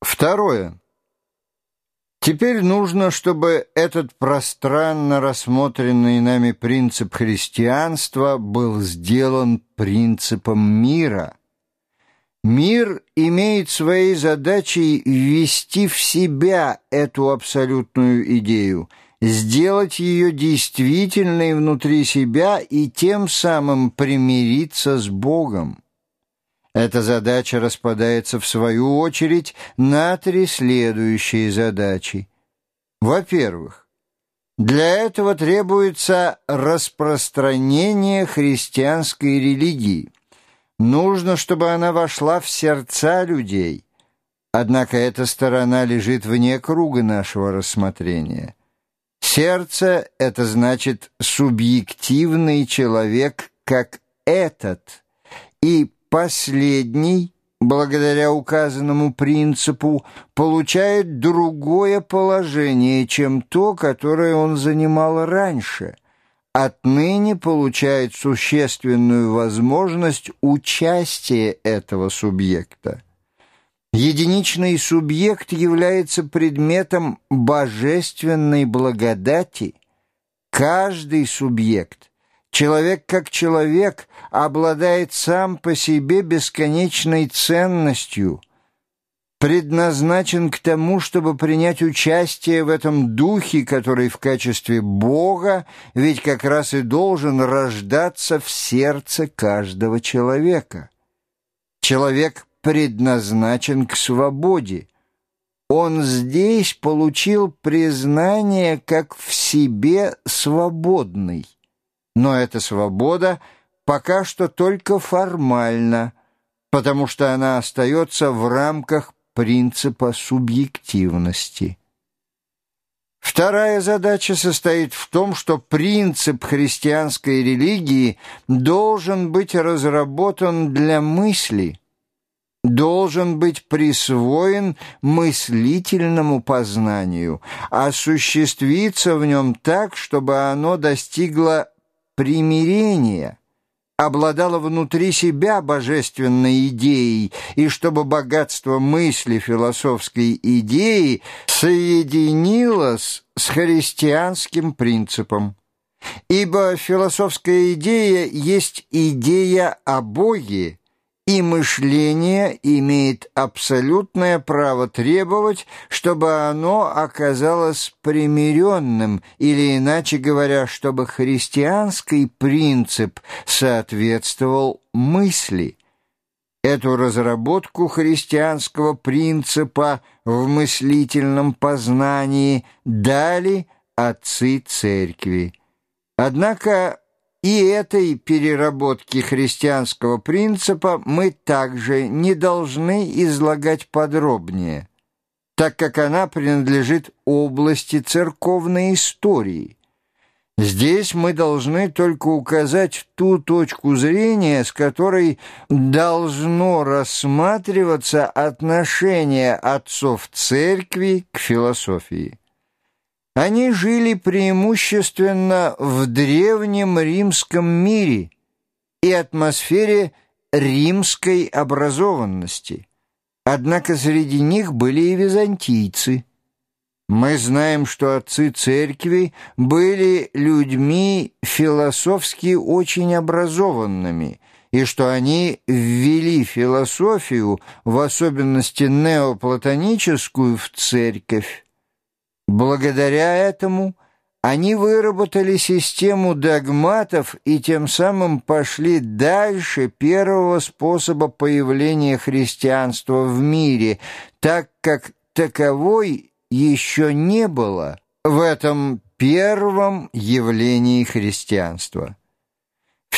Второе. Теперь нужно, чтобы этот пространно рассмотренный нами принцип христианства был сделан принципом мира. Мир имеет своей задачей ввести в себя эту абсолютную идею, сделать ее действительной внутри себя и тем самым примириться с Богом. Эта задача распадается, в свою очередь, на три следующие задачи. Во-первых, для этого требуется распространение христианской религии. Нужно, чтобы она вошла в сердца людей. Однако эта сторона лежит вне круга нашего рассмотрения. Сердце — это значит субъективный человек, как этот, и Последний, благодаря указанному принципу, получает другое положение, чем то, которое он занимал раньше. Отныне получает существенную возможность участия этого субъекта. Единичный субъект является предметом божественной благодати. Каждый субъект Человек как человек обладает сам по себе бесконечной ценностью, предназначен к тому, чтобы принять участие в этом духе, который в качестве Бога ведь как раз и должен рождаться в сердце каждого человека. Человек предназначен к свободе. Он здесь получил признание как в себе свободный. Но эта свобода пока что только формальна, потому что она остается в рамках принципа субъективности. Вторая задача состоит в том, что принцип христианской религии должен быть разработан для мысли, должен быть присвоен мыслительному познанию, осуществиться в нем так, чтобы оно достигло примирение обладало внутри себя божественной идеей, и чтобы богатство мысли философской идеи соединилось с христианским принципом. Ибо философская идея есть идея о Боге, и мышление имеет абсолютное право требовать, чтобы оно оказалось примиренным, или, иначе говоря, чтобы христианский принцип соответствовал мысли. Эту разработку христианского принципа в мыслительном познании дали отцы церкви. Однако и этой переработки христианского принципа мы также не должны излагать подробнее, так как она принадлежит области церковной истории. Здесь мы должны только указать ту точку зрения, с которой должно рассматриваться отношение отцов церкви к философии. Они жили преимущественно в древнем римском мире и атмосфере римской образованности. Однако среди них были и византийцы. Мы знаем, что отцы церкви были людьми философски очень образованными, и что они ввели философию, в особенности неоплатоническую, в церковь. Благодаря этому они выработали систему догматов и тем самым пошли дальше первого способа появления христианства в мире, так как таковой еще не было в этом первом явлении христианства.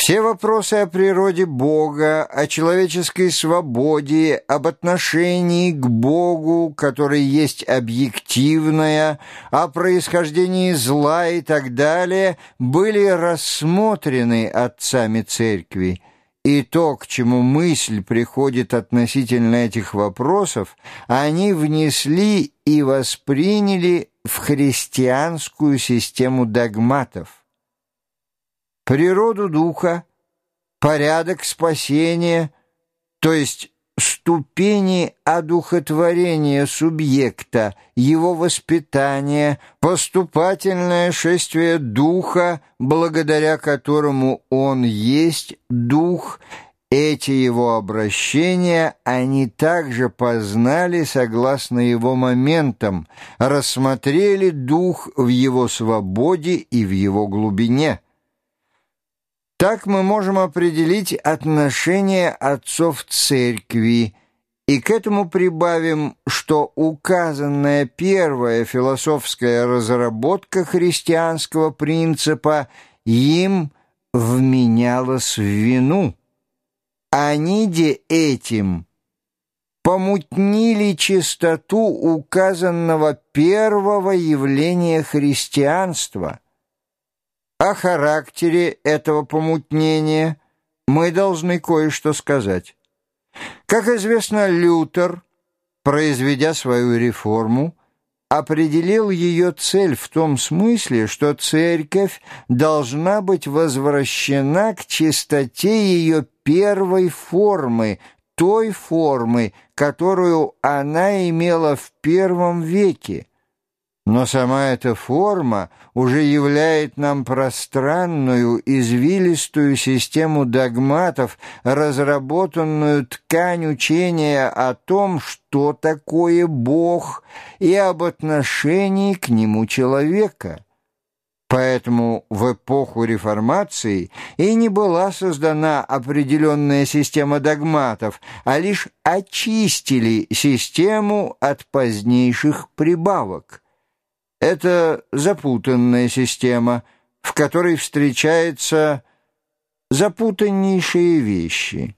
Все вопросы о природе Бога, о человеческой свободе, об отношении к Богу, который есть объективное, о происхождении зла и так далее, были рассмотрены отцами Церкви. И то, к чему мысль приходит относительно этих вопросов, они внесли и восприняли в христианскую систему догматов природу духа, порядок спасения, то есть ступени одухотворения субъекта, его воспитания, поступательное шествие духа, благодаря которому он есть дух – эти его обращения они также познали согласно его моментам, рассмотрели дух в его свободе и в его глубине. Так мы можем определить отношение отцов церкви, и к этому прибавим, что указанная первая философская разработка христианского принципа им вменялась в вину – они де этим помутнили чистоту указанного первого явления христианства. О характере этого помутнения мы должны кое-что сказать. Как известно, Лютер, произведя свою реформу, определил ее цель в том смысле, что церковь должна быть возвращена к чистоте ее первой формы, той формы, которую она имела в первом веке. Но сама эта форма уже являет нам пространную, извилистую систему догматов, разработанную ткань учения о том, что такое Бог, и об отношении к Нему человека. Поэтому в эпоху реформации и не была создана определенная система догматов, а лишь очистили систему от позднейших прибавок. Это запутанная система, в которой встречаются запутаннейшие вещи.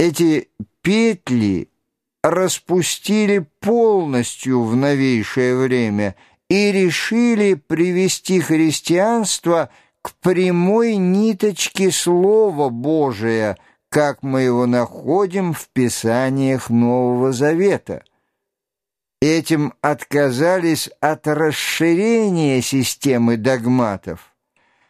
Эти петли распустили полностью в новейшее время – и решили привести христианство к прямой ниточке Слова Божия, как мы его находим в Писаниях Нового Завета. Этим отказались от расширения системы догматов,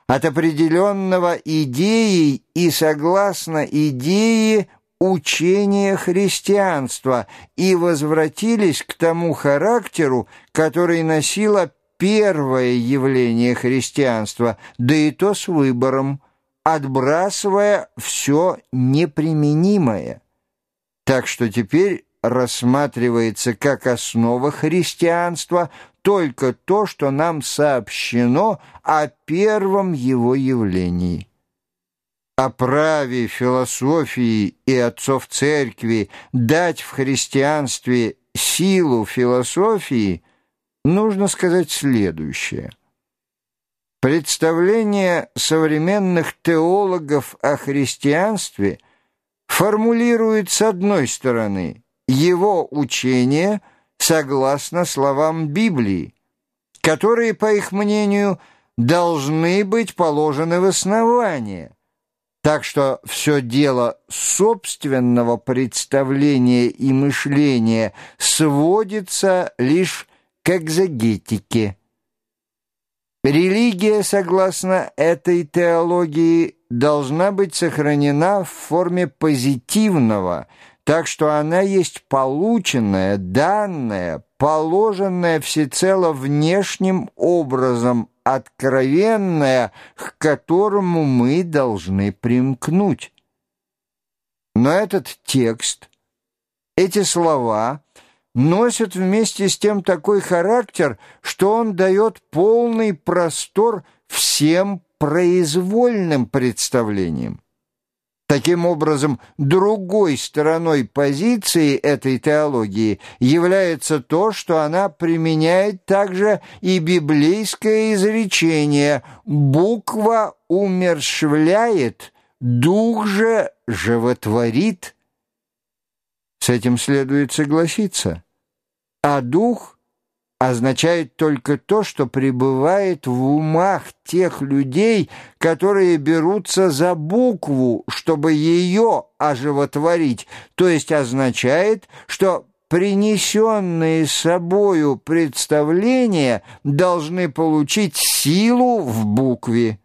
от определенного идеей и согласно идее учение христианства и возвратились к тому характеру, который носило первое явление христианства, да и то с выбором, отбрасывая все неприменимое. Так что теперь рассматривается как основа христианства только то, что нам сообщено о первом его явлении о праве философии и отцов церкви дать в христианстве силу философии, нужно сказать следующее. Представление современных теологов о христианстве формулирует с одной стороны его учение согласно словам Библии, которые, по их мнению, должны быть положены в основание – так что все дело собственного представления и мышления сводится лишь к экзогетике. Религия, согласно этой теологии, должна быть сохранена в форме позитивного, так что она есть полученная, данная, положенная всецело внешним образом откровенное, к которому мы должны примкнуть. Но этот текст, эти слова носят вместе с тем такой характер, что он дает полный простор всем произвольным представлениям. Таким образом, другой стороной позиции этой теологии является то, что она применяет также и библейское изречение «буква умершвляет, дух же животворит». С этим следует согласиться. А дух – означает только то, что пребывает в умах тех людей, которые берутся за букву, чтобы ее оживотворить, то есть означает, что принесенные собою представления должны получить силу в букве.